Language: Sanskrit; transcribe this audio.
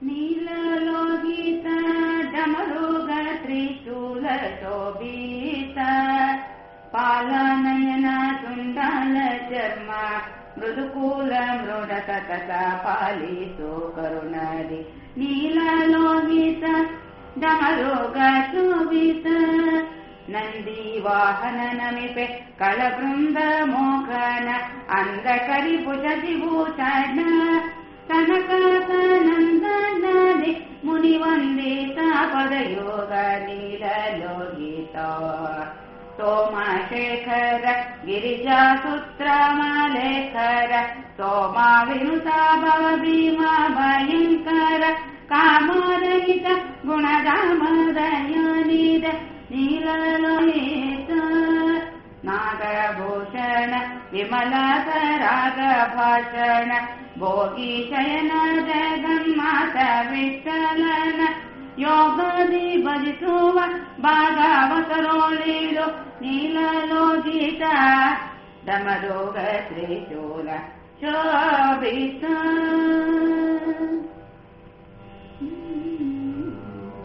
నీలలోహిత డమరుగ త్రిశూలతో బీత పాలనయన తుండాల చర్మ మృదుకూల మృడ కథ పాలితో కరుణది నీలలోహిత డమరుగ శోభిత ನಂದಿ ವಾಹನ ನಮಿಪೆ ಕಳ ಬೃಂದ ಮೋಕನ ಅಂದ ಕರಿ ಭುಜ ವಿಭೂಷಣ ಕನಕ मुनिवन्दिता पदयोग नीललोहिता सोमशेखर गिरिजासूत्रमालेखर सोमा विनुता भव भीमा भयङ्कर कामरहित गुणरामदयानिद नीललोहित। नागभूषण विमलसरागभाषण भोगी शयन जगन्मात योगनि वदितो वा बागावकरो लीलो नीलो गीता तमलोक श्रे